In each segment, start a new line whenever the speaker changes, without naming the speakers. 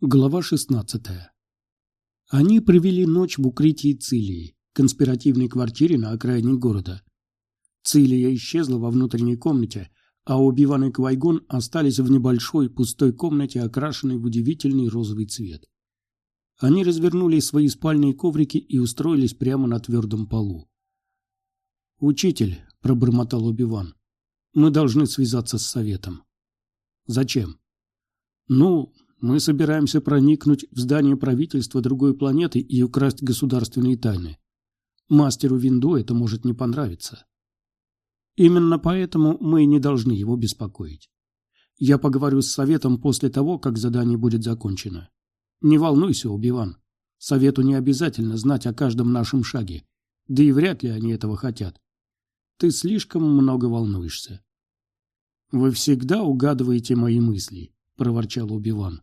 Глава 16. Они провели ночь в укрытии Цилии, конспиративной квартире на окраине города. Цилия исчезла во внутренней комнате, а Оби-Ван и Квайгон остались в небольшой пустой комнате, окрашенной в удивительный розовый цвет. Они развернули свои спальные коврики и устроились прямо на твердом полу. «Учитель», — пробормотал Оби-Ван, — «мы должны связаться с советом». «Зачем?» «Ну, мы собираемся проникнуть в здание правительства другой планеты и украсть государственные тайны. Мастеру Винду это может не понравиться. Именно поэтому мы не должны его беспокоить. Я поговорю с Советом после того, как задание будет закончено. Не волнуйся, Убиван. Совету не обязательно знать о каждом нашем шаге, да и вряд ли они этого хотят. Ты слишком много волнуешься. Вы всегда угадываете мои мысли, проворчал Убиван.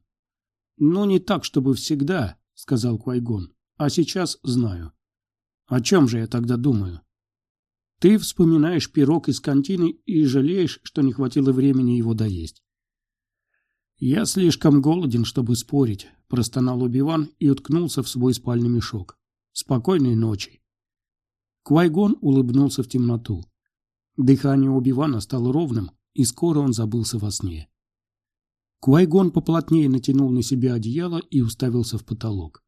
«Ну, не так, чтобы всегда», — сказал Квайгон. «А сейчас знаю». «О чем же я тогда думаю?» «Ты вспоминаешь пирог из кантины и жалеешь, что не хватило времени его доесть». «Я слишком голоден, чтобы спорить», — простонал Убиван и уткнулся в свой спальный мешок. «Спокойной ночи». Квайгон улыбнулся в темноту. Дыхание Убивана стало ровным, и скоро он забылся во сне. Квайгон поплотнее натянул на себя одеяло и уставился в потолок.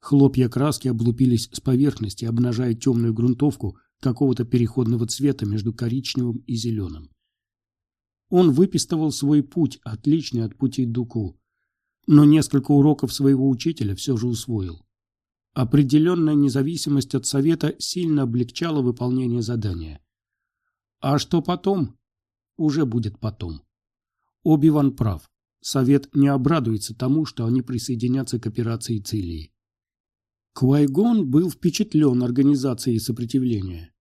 Хлопья краски облупились с поверхности, обнажая темную грунтовку какого-то переходного цвета между коричневым и зеленым. Он выпистывал свой путь, отличный от пути Дуку, но несколько уроков своего учителя все же усвоил. Определенная независимость от совета сильно облегчала выполнение задания. А что потом? Уже будет потом. Оби-Ван прав. Совет не обрадуется тому, что они присоединятся к операции Цилии. Квайгон был впечатлен организацией сопротивления.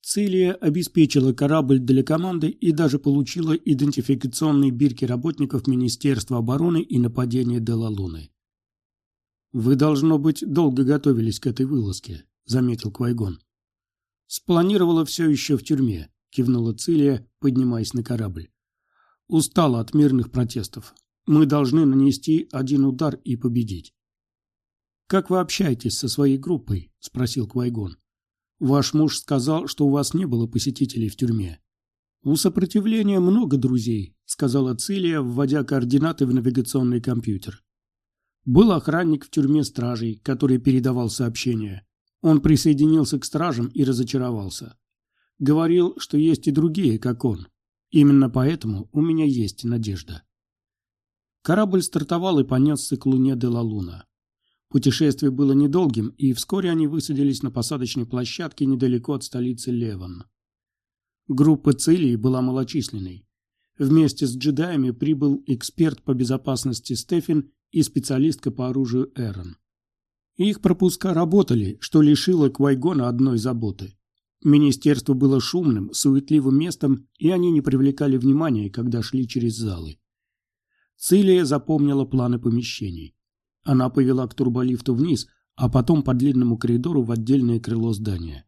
Цилия обеспечила корабль для команды и даже получила идентификационные бирки работников Министерства обороны и нападения Делалуны. «Вы, должно быть, долго готовились к этой вылазке», — заметил Квайгон. «Спланировала все еще в тюрьме», — кивнула Цилия, поднимаясь на корабль. Устала от мирных протестов. Мы должны нанести один удар и победить. «Как вы общаетесь со своей группой?» – спросил Квайгон. «Ваш муж сказал, что у вас не было посетителей в тюрьме». «У сопротивления много друзей», – сказала Цилия, вводя координаты в навигационный компьютер. Был охранник в тюрьме стражей, который передавал сообщения. Он присоединился к стражам и разочаровался. Говорил, что есть и другие, как он, Именно поэтому у меня есть надежда. Корабль стартовал и понесся к луне Делалуна. Путешествие было недолгим, и вскоре они высадились на посадочной площадке недалеко от столицы Леван. Группа Цилии была малочисленной. Вместе с джедаями прибыл эксперт по безопасности Стефин и специалистка по оружию Эрон. Их пропуска работали, что лишило Квайгона одной заботы. Министерство было шумным, суетливым местом, и они не привлекали внимания, когда шли через залы. Цилия запомнила планы помещений. Она повела к турболифту вниз, а потом по длинному коридору в отдельное крыло здания.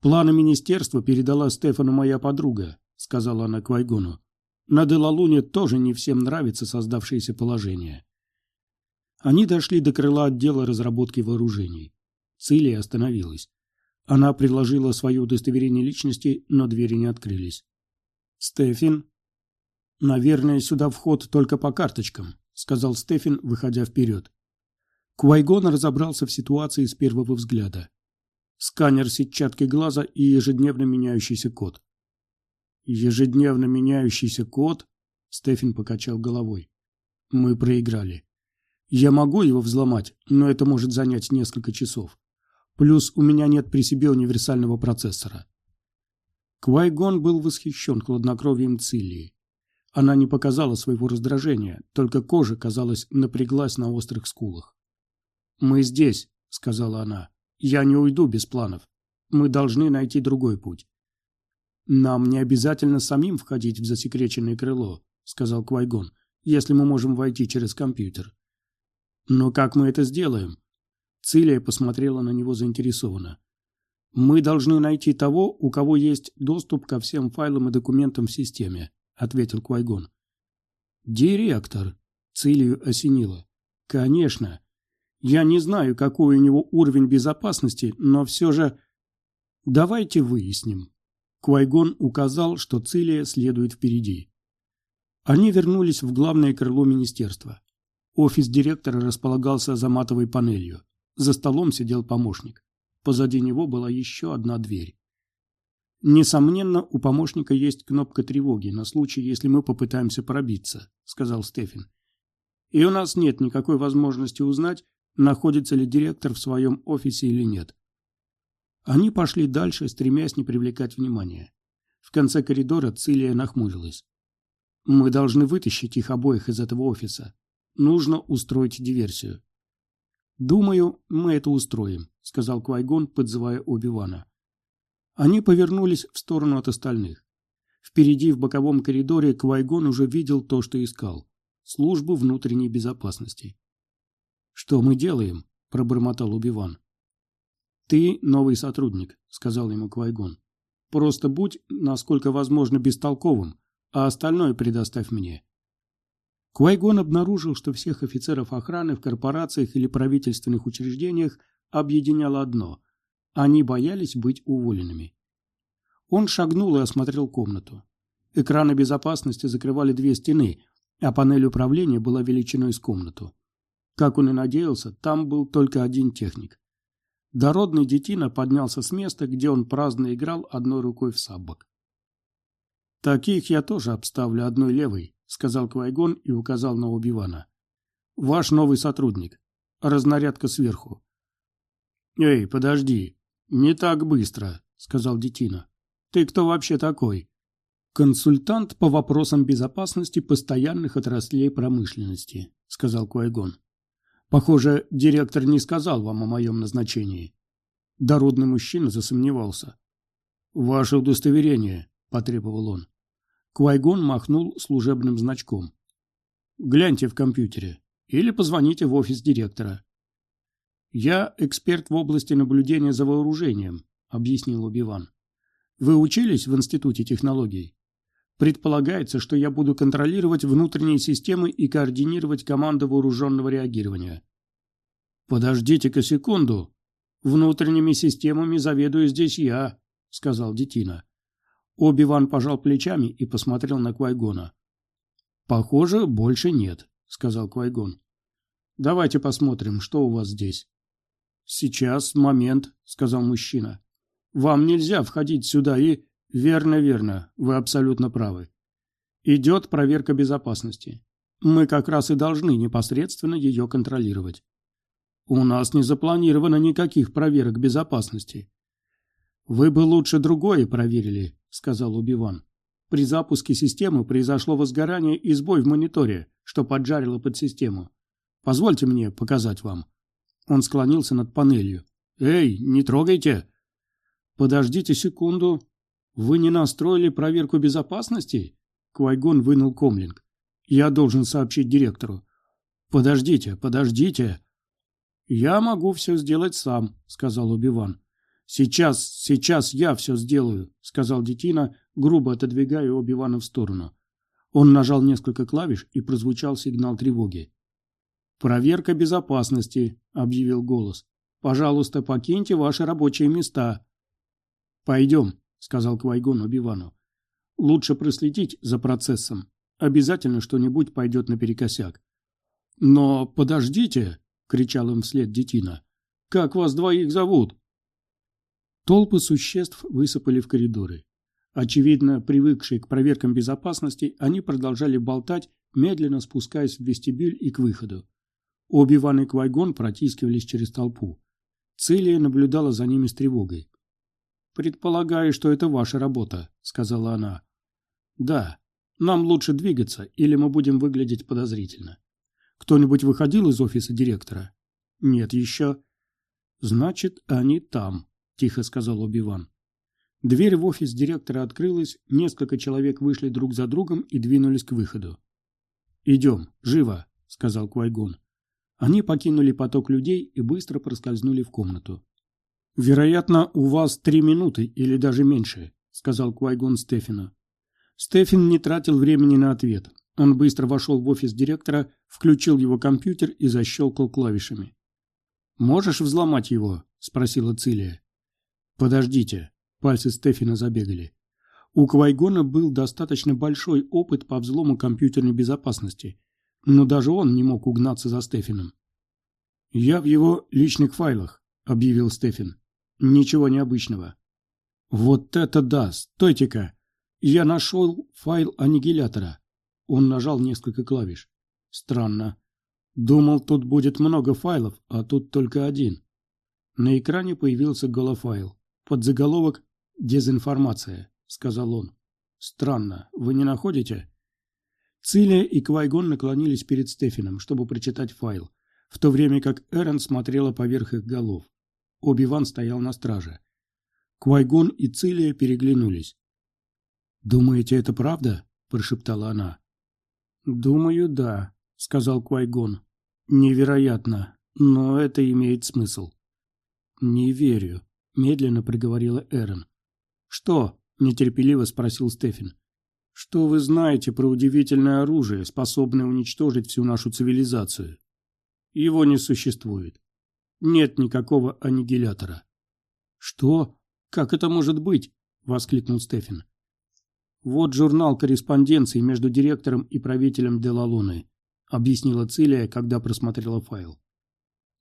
«Планы министерства передала Стефану моя подруга», — сказала она Квайгону. «На Делалуне тоже не всем нравится создавшееся положение». Они дошли до крыла отдела разработки вооружений. Цилия остановилась. Она предложила свое удостоверение личности, но двери не открылись. «Стефин?» «Наверное, сюда вход только по карточкам», — сказал Стефин, выходя вперед. Квайгон разобрался в ситуации с первого взгляда. Сканер сетчатки глаза и ежедневно меняющийся код. «Ежедневно меняющийся код?» — Стефин покачал головой. «Мы проиграли. Я могу его взломать, но это может занять несколько часов. Плюс у меня нет при себе универсального процессора. Квайгон был восхищен хладнокровием Цилии. Она не показала своего раздражения, только кожа, казалось, напряглась на острых скулах. «Мы здесь», — сказала она. «Я не уйду без планов. Мы должны найти другой путь». «Нам не обязательно самим входить в засекреченное крыло», — сказал Квайгон, «если мы можем войти через компьютер». «Но как мы это сделаем?» Цилия посмотрела на него заинтересованно. «Мы должны найти того, у кого есть доступ ко всем файлам и документам в системе», — ответил Квайгон. «Директор», — Цилию осенило. Конечно. Я не знаю, какой у него уровень безопасности, но все же... Давайте выясним. Квайгон указал, что Цилия следует впереди. Они вернулись в главное крыло министерства. Офис директора располагался за матовой панелью. За столом сидел помощник. Позади него была еще одна дверь. «Несомненно, у помощника есть кнопка тревоги на случай, если мы попытаемся пробиться», — сказал Стефин. «И у нас нет никакой возможности узнать, находится ли директор в своем офисе или нет». Они пошли дальше, стремясь не привлекать внимания. В конце коридора Цилия нахмурилась. «Мы должны вытащить их обоих из этого офиса. Нужно устроить диверсию». «Думаю, мы это устроим», — сказал Квайгон, подзывая Оби-Вана. Они повернулись в сторону от остальных. Впереди в боковом коридоре Квайгон уже видел то, что искал – службу внутренней безопасности. «Что мы делаем?» – пробормотал Убиван. «Ты новый сотрудник», – сказал ему Квайгон. «Просто будь, насколько возможно, бестолковым, а остальное предоставь мне». Квайгон обнаружил, что всех офицеров охраны в корпорациях или правительственных учреждениях объединяло одно они боялись быть уволенными. Он шагнул и осмотрел комнату. Экраны безопасности закрывали две стены, а панель управления была величиной с комнату. Как он и надеялся, там был только один техник. Дородный детина поднялся с места, где он праздно играл одной рукой в саббок. «Таких я тоже обставлю одной левой», — сказал Квайгон и указал на Убивана. «Ваш новый сотрудник. Разнарядка сверху». «Эй, подожди», «Не так быстро», — сказал Детина. «Ты кто вообще такой?» «Консультант по вопросам безопасности постоянных отраслей промышленности», — сказал Куайгон. «Похоже, директор не сказал вам о моем назначении». Дородный мужчина засомневался. «Ваше удостоверение», — потребовал он. Куайгон махнул служебным значком. «Гляньте в компьютере. Или позвоните в офис директора. «Я эксперт в области наблюдения за вооружением», — объяснил Убиван. «Вы учились в Институте технологий? Предполагается, что я буду контролировать внутренние системы и координировать команду вооруженного реагирования». «Подождите-ка секунду. Внутренними системами заведую здесь я», — сказал Детина. Оби-Ван пожал плечами и посмотрел на Квайгона. «Похоже, больше нет», — сказал Квайгон. «Давайте посмотрим, что у вас здесь». «Сейчас, момент», — сказал мужчина. «Вам нельзя входить сюда и...» «Верно, верно, вы абсолютно правы. Идет проверка безопасности. Мы как раз и должны непосредственно ее контролировать. У нас не запланировано никаких проверок безопасности. Вы бы лучше другое проверили, сказал Убиван. При запуске системы произошло возгорание и сбой в мониторе, что поджарило подсистему. Позвольте мне показать вам. Он склонился над панелью. «Эй, не трогайте!» «Подождите секунду. Вы не настроили проверку безопасности?» Квайгон вынул комлинг. «Я должен сообщить директору». «Подождите, подождите!» «Я могу все сделать сам», — сказал Убиван. «Сейчас, сейчас я все сделаю», — сказал Детина, грубо отодвигая Убивана в сторону. Он нажал несколько клавиш, и прозвучал сигнал тревоги. «Проверка безопасности», — объявил голос. «Пожалуйста, покиньте ваши рабочие места». «Пойдем», — сказал Квайгон Убивану. «Лучше проследить за процессом. Обязательно что-нибудь пойдет наперекосяк». «Но подождите», — кричал им вслед Детина. «Как вас двоих зовут?» Толпы существ высыпали в коридоры. Очевидно, привыкшие к проверкам безопасности, они продолжали болтать, медленно спускаясь в вестибюль и к выходу. Оби-Ван и Квайгон протискивались через толпу. Целия наблюдала за ними с тревогой. «Предполагаю, что это ваша работа», — сказала она. «Да. Нам лучше двигаться, или мы будем выглядеть подозрительно. Кто-нибудь выходил из офиса директора?» «Нет еще». «Значит, они там», — тихо сказал Оби-Ван. Дверь в офис директора открылась, несколько человек вышли друг за другом и двинулись к выходу. «Идем, живо», — сказал Квайгон. Они покинули поток людей и быстро проскользнули в комнату. «Вероятно, у вас три минуты или даже меньше», — сказал Квайгон Стефину. Стефин не тратил времени на ответ. Он быстро вошел в офис директора, включил его компьютер и защелкал клавишами. «Можешь взломать его?» – спросила Цилия. «Подождите». Пальцы Стефина забегали. У Квайгона был достаточно большой опыт по взлому компьютерной безопасности, но даже он не мог угнаться за Стефином. «Я в его личных файлах», — объявил Стефин. «Ничего необычного». «Вот это да! Стойте-ка! Я нашел файл аннигилятора». Он нажал несколько клавиш. «Странно. Думал, тут будет много файлов, а тут только один». На экране появился голофайл. Под заголовок «Дезинформация», — сказал он. «Странно, вы не находите?» Цилия и Квайгон наклонились перед Стефином, чтобы прочитать файл в то время как Эрен смотрела поверх их голов. Оби-Ван стоял на страже. Квайгон и Цилия переглянулись. «Думаете, это правда?» – прошептала она. «Думаю, да», – сказал Квайгон. «Невероятно, но это имеет смысл». «Не верю», – медленно проговорила Эрен. «Что?» – нетерпеливо спросил Стефин. «Что вы знаете про удивительное оружие, способное уничтожить всю нашу цивилизацию?» Его не существует. Нет никакого аннигилятора. Что? Как это может быть? Воскликнул Стефин. Вот журнал корреспонденции между директором и правителем Делалуны, объяснила Цилия, когда просмотрела файл.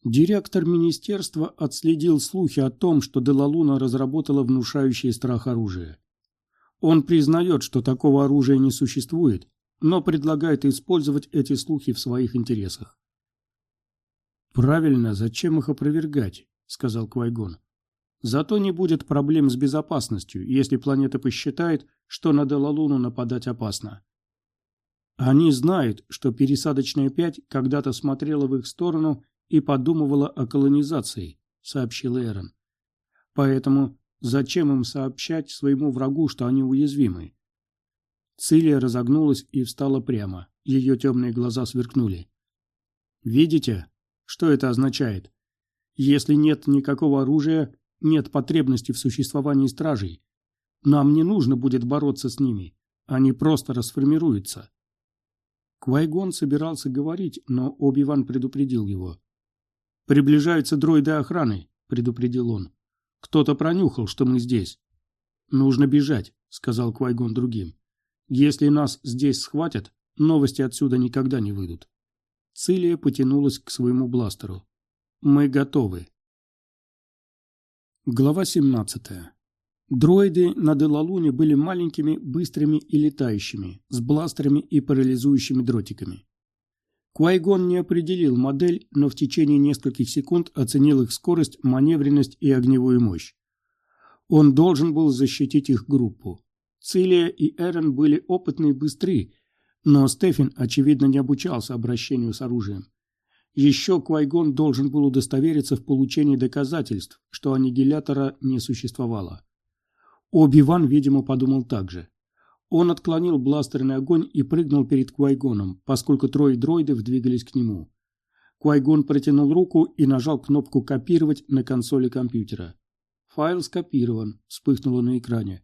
Директор министерства отследил слухи о том, что Делалуна разработала внушающее страх оружие. Он признает, что такого оружия не существует, но предлагает использовать эти слухи в своих интересах. «Правильно, зачем их опровергать?» — сказал Квайгон. «Зато не будет проблем с безопасностью, если планета посчитает, что на Делалуну нападать опасно». Они знают, что пересадочная пять когда-то смотрела в их сторону и подумывала о колонизации, сообщил Эрон. Поэтому зачем им сообщать своему врагу, что они уязвимы? Цилия разогнулась и встала прямо. Ее темные глаза сверкнули. «Видите, что это означает? Если нет никакого оружия, нет потребности в существовании стражей. Нам не нужно будет бороться с ними. Они просто расформируются. Квайгон собирался говорить, но Оби-Ван предупредил его. «Приближаются дроиды охраны», — предупредил он. «Кто-то пронюхал, что мы здесь». «Нужно бежать», — сказал Квайгон другим. «Если нас здесь схватят, новости отсюда никогда не выйдут». Цилия потянулась к своему бластеру. «Мы готовы». Глава 17. Дроиды на Делалуне были маленькими, быстрыми и летающими, с бластерами и парализующими дротиками. Куайгон не определил модель, но в течение нескольких секунд оценил их скорость, маневренность и огневую мощь. Он должен был защитить их группу. Цилия и Эрен были опытны и быстры, но Стефин, очевидно, не обучался обращению с оружием. Еще Квайгон должен был удостовериться в получении доказательств, что аннигилятора не существовало. Оби-Ван, видимо, подумал так же. Он отклонил бластерный огонь и прыгнул перед Квайгоном, поскольку трое дроидов двигались к нему. Квайгон протянул руку и нажал кнопку «Копировать» на консоли компьютера. Файл скопирован, вспыхнуло на экране.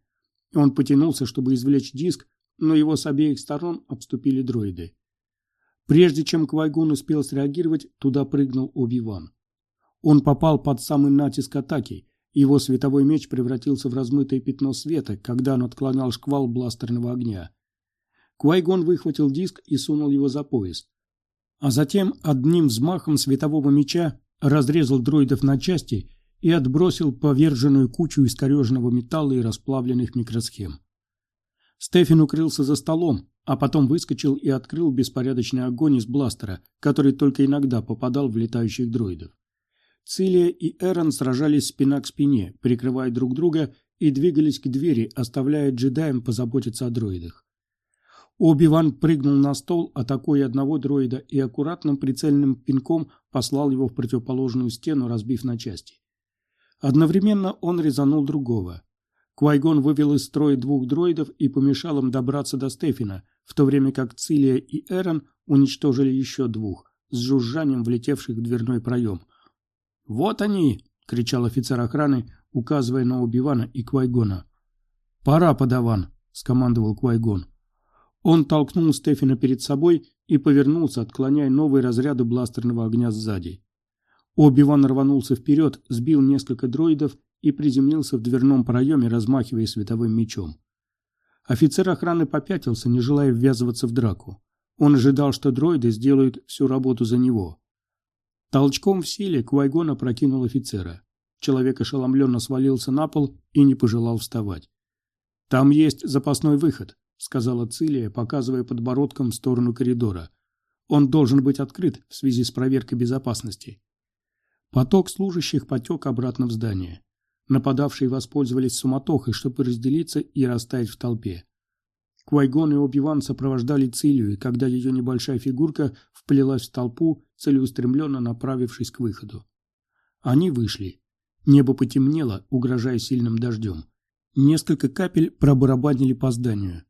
Он потянулся, чтобы извлечь диск, но его с обеих сторон обступили дроиды. Прежде чем Квайгон успел среагировать, туда прыгнул Оби-Ван. Он попал под самый натиск атаки. Его световой меч превратился в размытое пятно света, когда он отклонял шквал бластерного огня. Квайгон выхватил диск и сунул его за пояс. А затем одним взмахом светового меча разрезал дроидов на части и отбросил поверженную кучу искореженного металла и расплавленных микросхем. Стефин укрылся за столом, а потом выскочил и открыл беспорядочный огонь из бластера, который только иногда попадал в летающих дроидов. Цилия и Эрон сражались спина к спине, прикрывая друг друга и двигались к двери, оставляя джедаям позаботиться о дроидах. Оби-Ван прыгнул на стол, атакуя одного дроида и аккуратным прицельным пинком послал его в противоположную стену, разбив на части. Одновременно он резанул другого. Квайгон вывел из строя двух дроидов и помешал им добраться до Стефина, в то время как Цилия и Эрон уничтожили еще двух, с жужжанием влетевших в дверной проем. «Вот они!» — кричал офицер охраны, указывая на Убивана и Квайгона. «Пора, подаван!» — скомандовал Квайгон. Он толкнул Стефина перед собой и повернулся, отклоняя новые разряды бластерного огня сзади. Оби-Ван рванулся вперед, сбил несколько дроидов и приземлился в дверном проеме, размахивая световым мечом. Офицер охраны попятился, не желая ввязываться в драку. Он ожидал, что дроиды сделают всю работу за него. Толчком в силе Квайгон опрокинул офицера. Человек ошеломленно свалился на пол и не пожелал вставать. «Там есть запасной выход», — сказала Цилия, показывая подбородком в сторону коридора. «Он должен быть открыт в связи с проверкой безопасности». Поток служащих потек обратно в здание. Нападавшие воспользовались суматохой, чтобы разделиться и растаять в толпе. Квайгон и Оби-Ван сопровождали Цилию, когда ее небольшая фигурка вплелась в толпу, целеустремленно направившись к выходу. Они вышли. Небо потемнело, угрожая сильным дождем. Несколько капель пробарабанили по зданию.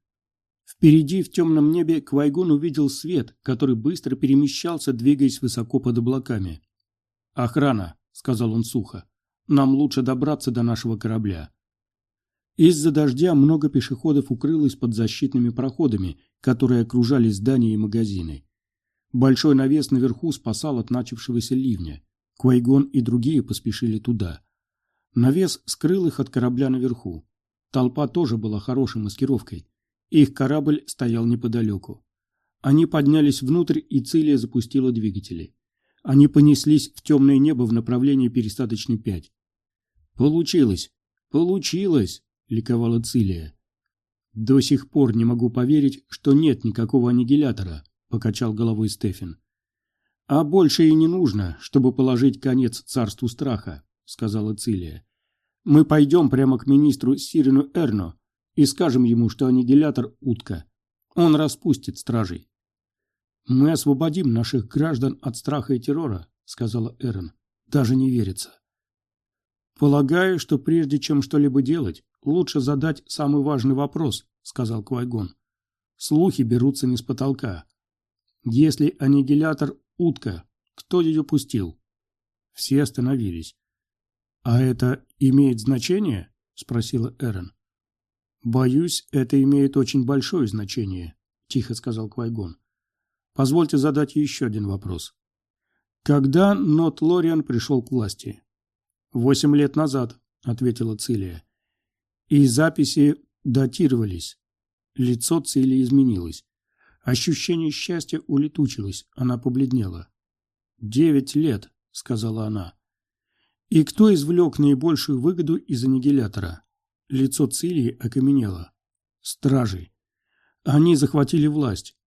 Впереди в темном небе Квайгон увидел свет, который быстро перемещался, двигаясь высоко под облаками. «Охрана», — сказал он сухо. Нам лучше добраться до нашего корабля. Из-за дождя много пешеходов укрылось под защитными проходами, которые окружали здания и магазины. Большой навес наверху спасал от начавшегося ливня. Квайгон и другие поспешили туда. Навес скрыл их от корабля наверху. Толпа тоже была хорошей маскировкой. Их корабль стоял неподалеку. Они поднялись внутрь, и Цилия запустила двигатели. Они понеслись в темное небо в направлении пересадочной 5. «Получилось! Получилось!» – ликовала Цилия. «До сих пор не могу поверить, что нет никакого аннигилятора», – покачал головой Стефен. «А больше и не нужно, чтобы положить конец царству страха», – сказала Цилия. «Мы пойдем прямо к министру Сирину Эрно и скажем ему, что аннигилятор – утка. Он распустит стражей». «Мы освободим наших граждан от страха и террора», – сказала Эрон. «Даже не верится». «Полагаю, что прежде чем что-либо делать, лучше задать самый важный вопрос», — сказал Квайгон. «Слухи берутся не с потолка. Если аннигилятор — утка, кто ее пустил?» Все остановились. «А это имеет значение?» — спросила Эрен. «Боюсь, это имеет очень большое значение», — тихо сказал Квайгон. «Позвольте задать еще один вопрос. Когда Нот Лориан пришел к власти?» «Восемь лет назад», — ответила Цилия. И записи датировались. Лицо Цилии изменилось. Ощущение счастья улетучилось, она побледнела. «Девять лет», — сказала она. «И кто извлек наибольшую выгоду из аннигилятора?» Лицо Цилии окаменело. «Стражи. Они захватили власть».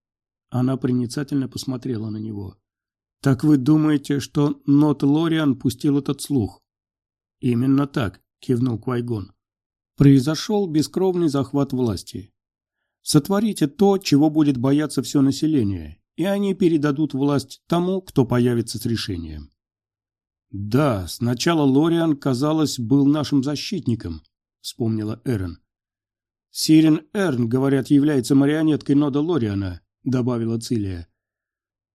Она проницательно посмотрела на него. «Так вы думаете, что Нот Лориан пустил этот слух?» «Именно так», – кивнул Квайгон. «Произошел бескровный захват власти. Сотворите то, чего будет бояться все население, и они передадут власть тому, кто появится с решением». «Да, сначала Лориан, казалось, был нашим защитником», – вспомнила Эрен. «Сирен Эрн, говорят, является марионеткой Нода Лориана», – добавила Цилия.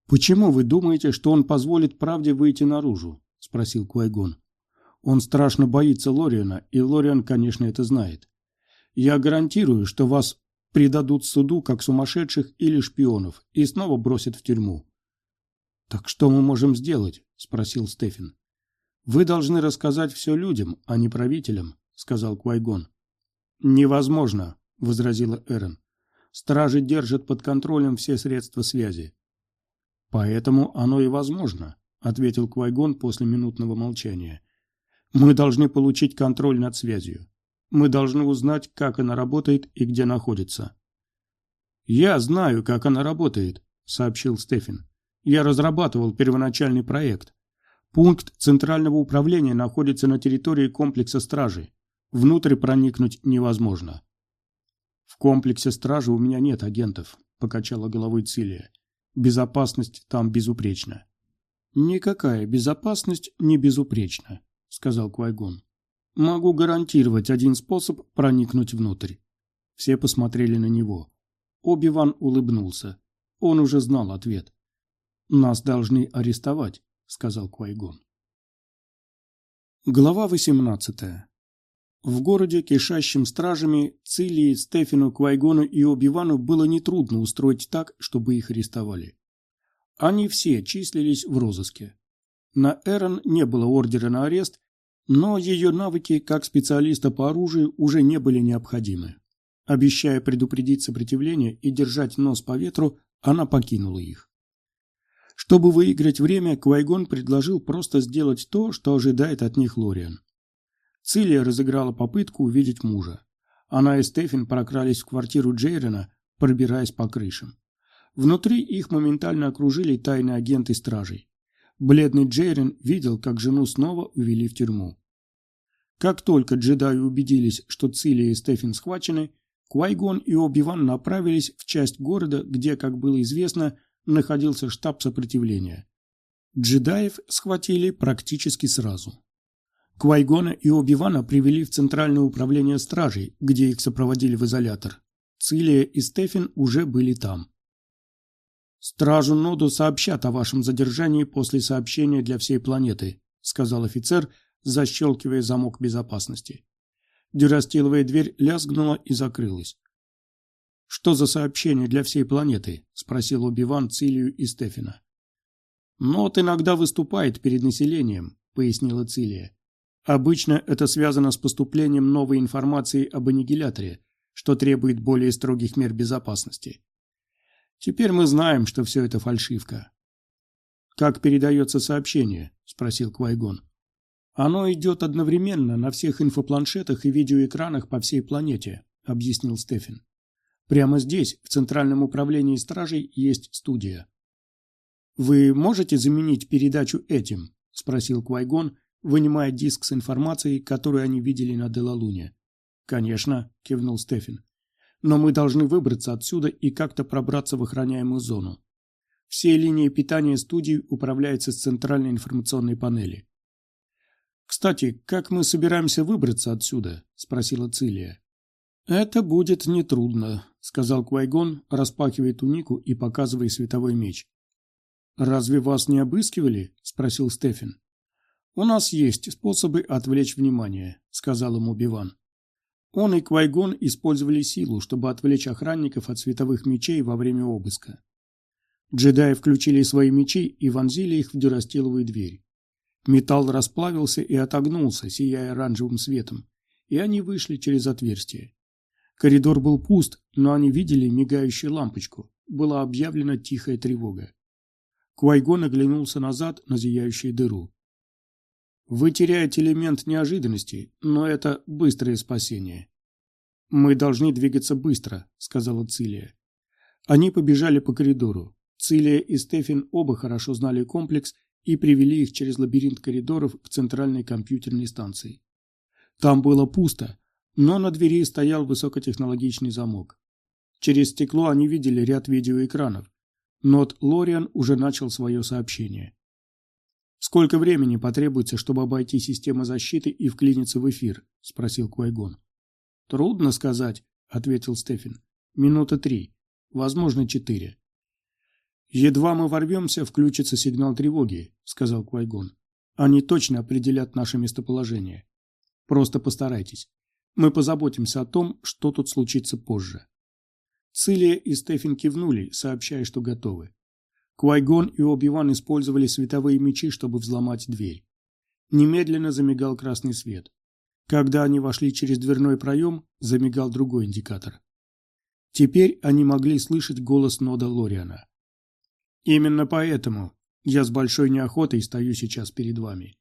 «Почему вы думаете, что он позволит правде выйти наружу?» – спросил Квайгон. Он страшно боится Лориана, и Лориан, конечно, это знает. Я гарантирую, что вас предадут суду как сумасшедших или шпионов и снова бросят в тюрьму. «Так что мы можем сделать?» – спросил Стефен. «Вы должны рассказать все людям, а не правителям», – сказал Квайгон. «Невозможно», – возразила Эрен. «Стражи держат под контролем все средства связи». «Поэтому оно и возможно», – ответил Квайгон после минутного молчания. Мы должны получить контроль над связью. Мы должны узнать, как она работает и где находится. «Я знаю, как она работает», — сообщил Стефен. «Я разрабатывал первоначальный проект. Пункт Центрального управления находится на территории комплекса стражи. Внутрь проникнуть невозможно». «В комплексе стражи у меня нет агентов», — покачала головой Цилия. «Безопасность там безупречна». «Никакая безопасность не безупречна», — сказал Квайгон. «Могу гарантировать один способ проникнуть внутрь». Все посмотрели на него. Оби-Ван улыбнулся. Он уже знал ответ. «Нас должны арестовать», — сказал Квайгон. Глава восемнадцатая. В городе, кишащем стражами, Цилии, Стефину, Квайгону и Оби-Вану было нетрудно устроить так, чтобы их арестовали. Они все числились в розыске. На Эрон не было ордера на арест, но ее навыки как специалиста по оружию уже не были необходимы. Обещая предупредить сопротивление и держать нос по ветру, она покинула их. Чтобы выиграть время, Квайгон предложил просто сделать то, что ожидает от них Лориан. Цилия разыграла попытку увидеть мужа. Она и Стефин прокрались в квартиру Джейрена, пробираясь по крышам. Внутри их моментально окружили тайные агенты стражей. Бледный Джейрен видел, как жену снова увели в тюрьму. Как только джедаи убедились, что Цилия и Стефин схвачены, Квайгон и Оби-Ван направились в часть города, где, как было известно, находился штаб сопротивления. Джедаев схватили практически сразу. Квайгона и Оби-Вана привели в Центральное управление стражей, где их сопроводили в изолятор. Цилия и Стефин уже были там. «Стражу Ноду сообщат о вашем задержании после сообщения для всей планеты», сказал офицер, защелкивая замок безопасности. Дюрастиловая дверь лязгнула и закрылась. «Что за сообщение для всей планеты?» – спросил Убиван Цилию и Стефина. «Нот иногда выступает перед населением», – пояснила Цилия. Обычно это связано с поступлением новой информации об аннигиляторе, что требует более строгих мер безопасности. Теперь мы знаем, что все это фальшивка. «Как передается сообщение?» – спросил Квайгон. «Оно идет одновременно на всех инфопланшетах и видеоэкранах по всей планете», – объяснил Стефен. «Прямо здесь, в Центральном управлении стражей, есть студия». «Вы можете заменить передачу этим?» – спросил Квайгон, вынимая диск с информацией, которую они видели на Делалуне. «Конечно», – кивнул Стефен. «Но мы должны выбраться отсюда и как-то пробраться в охраняемую зону. Все линии питания студии управляются с центральной информационной панели». «Кстати, как мы собираемся выбраться отсюда?» – спросила Цилия. «Это будет нетрудно», – сказал Квайгон, распахивая тунику и показывая световой меч. «Разве вас не обыскивали?» – спросил Стефен. «У нас есть способы отвлечь внимание», — сказал ему Биван. Он и Квайгон использовали силу, чтобы отвлечь охранников от световых мечей во время обыска. Джедаи включили свои мечи и вонзили их в дюрастиловую дверь. Металл расплавился и отогнулся, сияя оранжевым светом, и они вышли через отверстие. Коридор был пуст, но они видели мигающую лампочку. Была объявлена тихая тревога. Квайгон оглянулся назад на зияющую дыру. Вы теряете элемент неожиданности, но это быстрое спасение. Мы должны двигаться быстро, сказала Цилия. Они побежали по коридору. Цилия и Стефин оба хорошо знали комплекс и привели их через лабиринт коридоров к центральной компьютерной станции. Там было пусто, но на двери стоял высокотехнологичный замок. Через стекло они видели ряд видеоэкранов. Нот Лориан уже начал свое сообщение. «Сколько времени потребуется, чтобы обойти систему защиты и вклиниться в эфир?» – спросил Квайгон. «Трудно сказать», – ответил Стефен. «Минута три. Возможно, четыре». «Едва мы ворвемся, включится сигнал тревоги», – сказал Квайгон. «Они точно определят наше местоположение. Просто постарайтесь. Мы позаботимся о том, что тут случится позже». Цилия и Стефен кивнули, сообщая, что готовы. Квайгон и Оби-Ван использовали световые мечи, чтобы взломать дверь. Немедленно замигал красный свет. Когда они вошли через дверной проем, замигал другой индикатор. Теперь они могли слышать голос Нода Лориана. «Именно поэтому я с большой неохотой стою сейчас перед вами.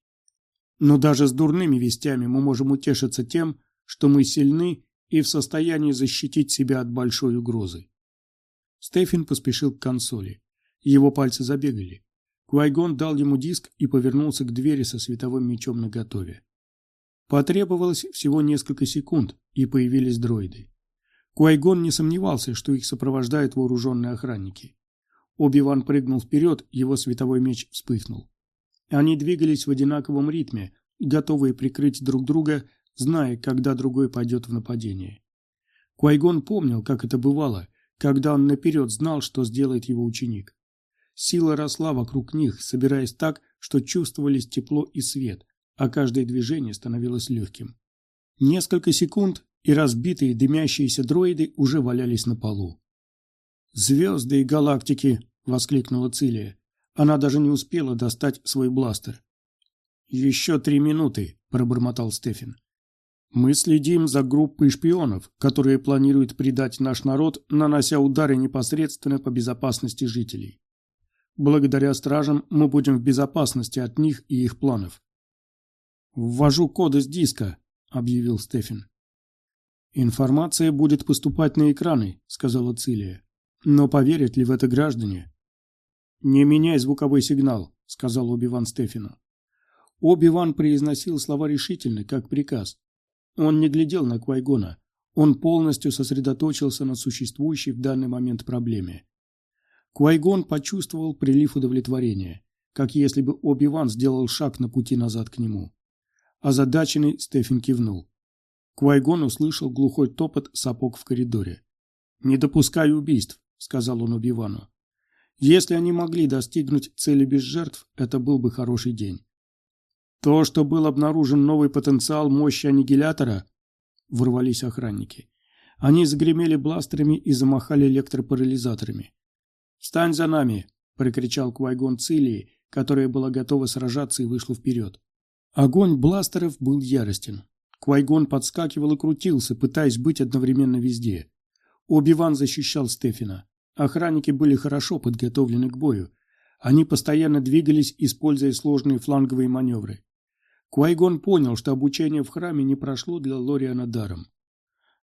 Но даже с дурными вестями мы можем утешиться тем, что мы сильны и в состоянии защитить себя от большой угрозы». Стефин поспешил к консоли. Его пальцы забегали. Квайгон дал ему диск и повернулся к двери со световым мечом наготове. Потребовалось всего несколько секунд, и появились дроиды. Куайгон не сомневался, что их сопровождают вооруженные охранники. Оби-Ван прыгнул вперед, его световой меч вспыхнул. Они двигались в одинаковом ритме, готовые прикрыть друг друга, зная, когда другой пойдет в нападение. Куайгон помнил, как это бывало, когда он наперед знал, что сделает его ученик. Сила росла вокруг них, собираясь так, что чувствовались тепло и свет, а каждое движение становилось легким. Несколько секунд, и разбитые дымящиеся дроиды уже валялись на полу. «Звезды и галактики!» — воскликнула Цилия. Она даже не успела достать свой бластер. «Еще три минуты», — пробормотал Стефин. «Мы следим за группой шпионов, которые планируют предать наш народ, нанося удары непосредственно по безопасности жителей. Благодаря стражам мы будем в безопасности от них и их планов». «Ввожу коды с диска», — объявил Стефин. «Информация будет поступать на экраны», — сказала Цилия. «Но поверят ли в это граждане?» «Не меняй звуковой сигнал», — сказал Оби-Ван Стефину. Оби-Ван произносил слова решительно, как приказ. Он не глядел на Квайгона. Он полностью сосредоточился на существующей в данный момент проблеме. Квайгон почувствовал прилив удовлетворения, как если бы Оби-Ван сделал шаг на пути назад к нему. Озадаченный Стефен кивнул. Квайгон услышал глухой топот сапог в коридоре. «Не допускай убийств», — сказал он Оби-Вану. «Если они могли достигнуть цели без жертв, это был бы хороший день. То, что был обнаружен новый потенциал мощи аннигилятора, ворвались охранники. Они загремели бластерами и замахали электропарализаторами. «Встань за нами!» – прикричал Квайгон Цилии, которая была готова сражаться и вышла вперед. Огонь бластеров был яростен. Квайгон подскакивал и крутился, пытаясь быть одновременно везде. Оби-Ван защищал Стефина. Охранники были хорошо подготовлены к бою. Они постоянно двигались, используя сложные фланговые маневры. Квайгон понял, что обучение в храме не прошло для Лориана даром.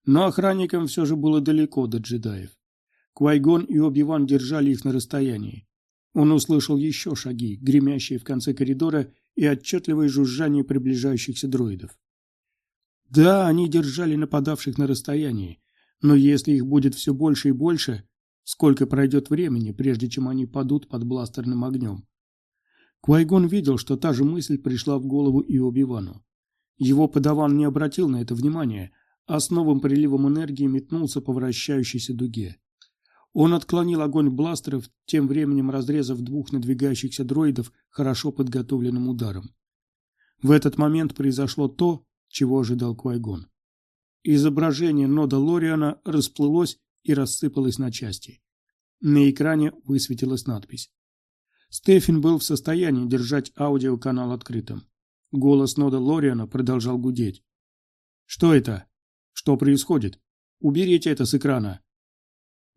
Но охранникам все же было далеко до джедаев. Квайгон и Оби-Ван держали их на расстоянии. Он услышал еще шаги, гремящие в конце коридора, и отчетливое жужжание приближающихся дроидов. Да, они держали нападавших на расстоянии, но если их будет все больше и больше, сколько пройдет времени, прежде чем они падут под бластерным огнем? Квайгон видел, что та же мысль пришла в голову и Оби-Вану. Его подаван не обратил на это внимания, а с новым приливом энергии метнулся по вращающейся дуге. Он отклонил огонь бластеров, тем временем разрезав двух надвигающихся дроидов хорошо подготовленным ударом. В этот момент произошло то, чего ожидал Квайгон. Изображение нода Лориана расплылось и рассыпалось на части. На экране высветилась надпись Стефин был в состоянии держать аудиоканал открытым. Голос Нода Лориана продолжал гудеть. «Что это? Что происходит? Уберите это с экрана!»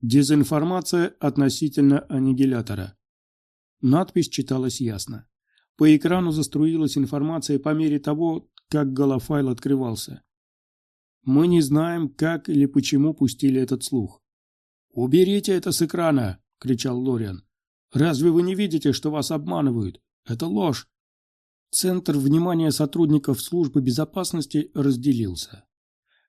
Дезинформация относительно аннигилятора. Надпись читалась ясно. По экрану заструилась информация по мере того, как голофайл открывался. Мы не знаем, как или почему пустили этот слух. «Уберите это с экрана!» — кричал Лориан. Разве вы не видите, что вас обманывают? Это ложь. Центр внимания сотрудников службы безопасности разделился.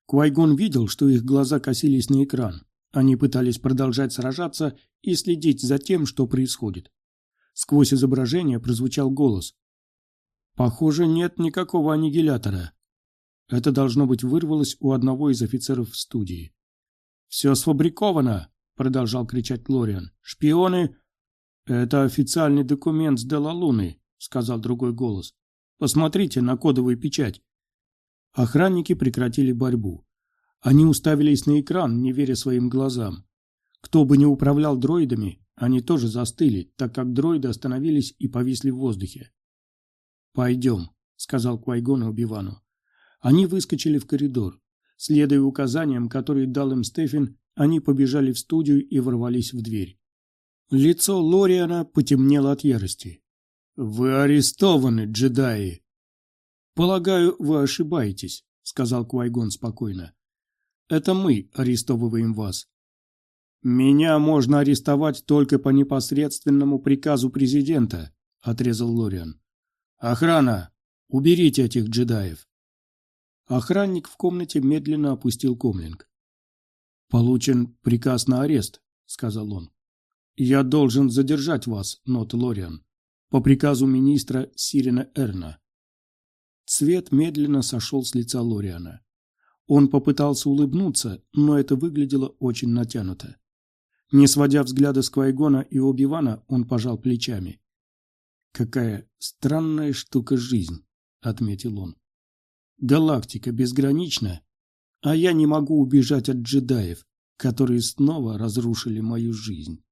Квайгон видел, что их глаза косились на экран. Они пытались продолжать сражаться и следить за тем, что происходит. Сквозь изображение прозвучал голос. «Похоже, нет никакого аннигилятора». Это, должно быть, вырвалось у одного из офицеров в студии. «Все сфабриковано!» — продолжал кричать Лориан. «Шпионы «Это официальный документ с Делалуны», — сказал другой голос. «Посмотрите на кодовую печать». Охранники прекратили борьбу. Они уставились на экран, не веря своим глазам. Кто бы ни управлял дроидами, они тоже застыли, так как дроиды остановились и повисли в воздухе. «Пойдем», — сказал Квайгон Убивану. Они выскочили в коридор. Следуя указаниям, которые дал им Стефин, они побежали в студию и ворвались в дверь. Лицо Лориана потемнело от ярости. «Вы арестованы, джедаи!» «Полагаю, вы ошибаетесь», — сказал Квайгон спокойно. «Это мы арестовываем вас». «Меня можно арестовать только по непосредственному приказу президента», — отрезал Лориан. «Охрана! Уберите этих джедаев!» Охранник в комнате медленно опустил комлинг. «Получен приказ на арест», — сказал он. «Я должен задержать вас, Нот Лориан, по приказу министра Сирина Эрна». Цвет медленно сошел с лица Лориана. Он попытался улыбнуться, но это выглядело очень натянуто. Не сводя взгляда с Квайгона и Оби-Вана, он пожал плечами. «Какая странная штука жизнь», — отметил он. Галактика безгранична, а я не могу убежать от джедаев, которые снова разрушили мою жизнь.